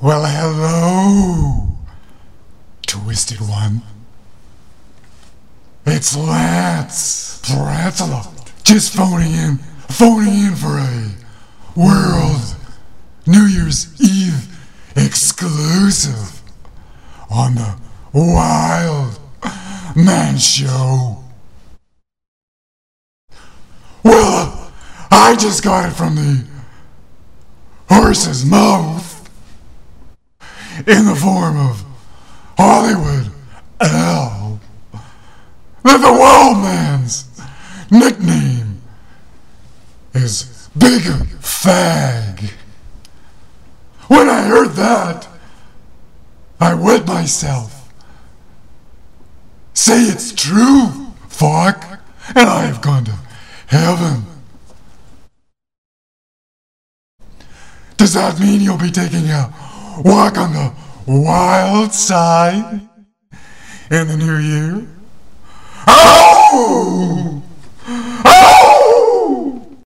Well, hello, Twisted One. It's Lance Tarantula. Just phoning in, phoning in for a World New Year's Eve exclusive on the Wild Man Show. Well, I just got it from the horse's mouth in the form of Hollywood L. That the Wild Man's nickname is Big Fag. When I heard that, I wet myself. Say it's true, fuck, and I have gone to heaven. Does that mean you'll be taking a walk on the wild side in the new year?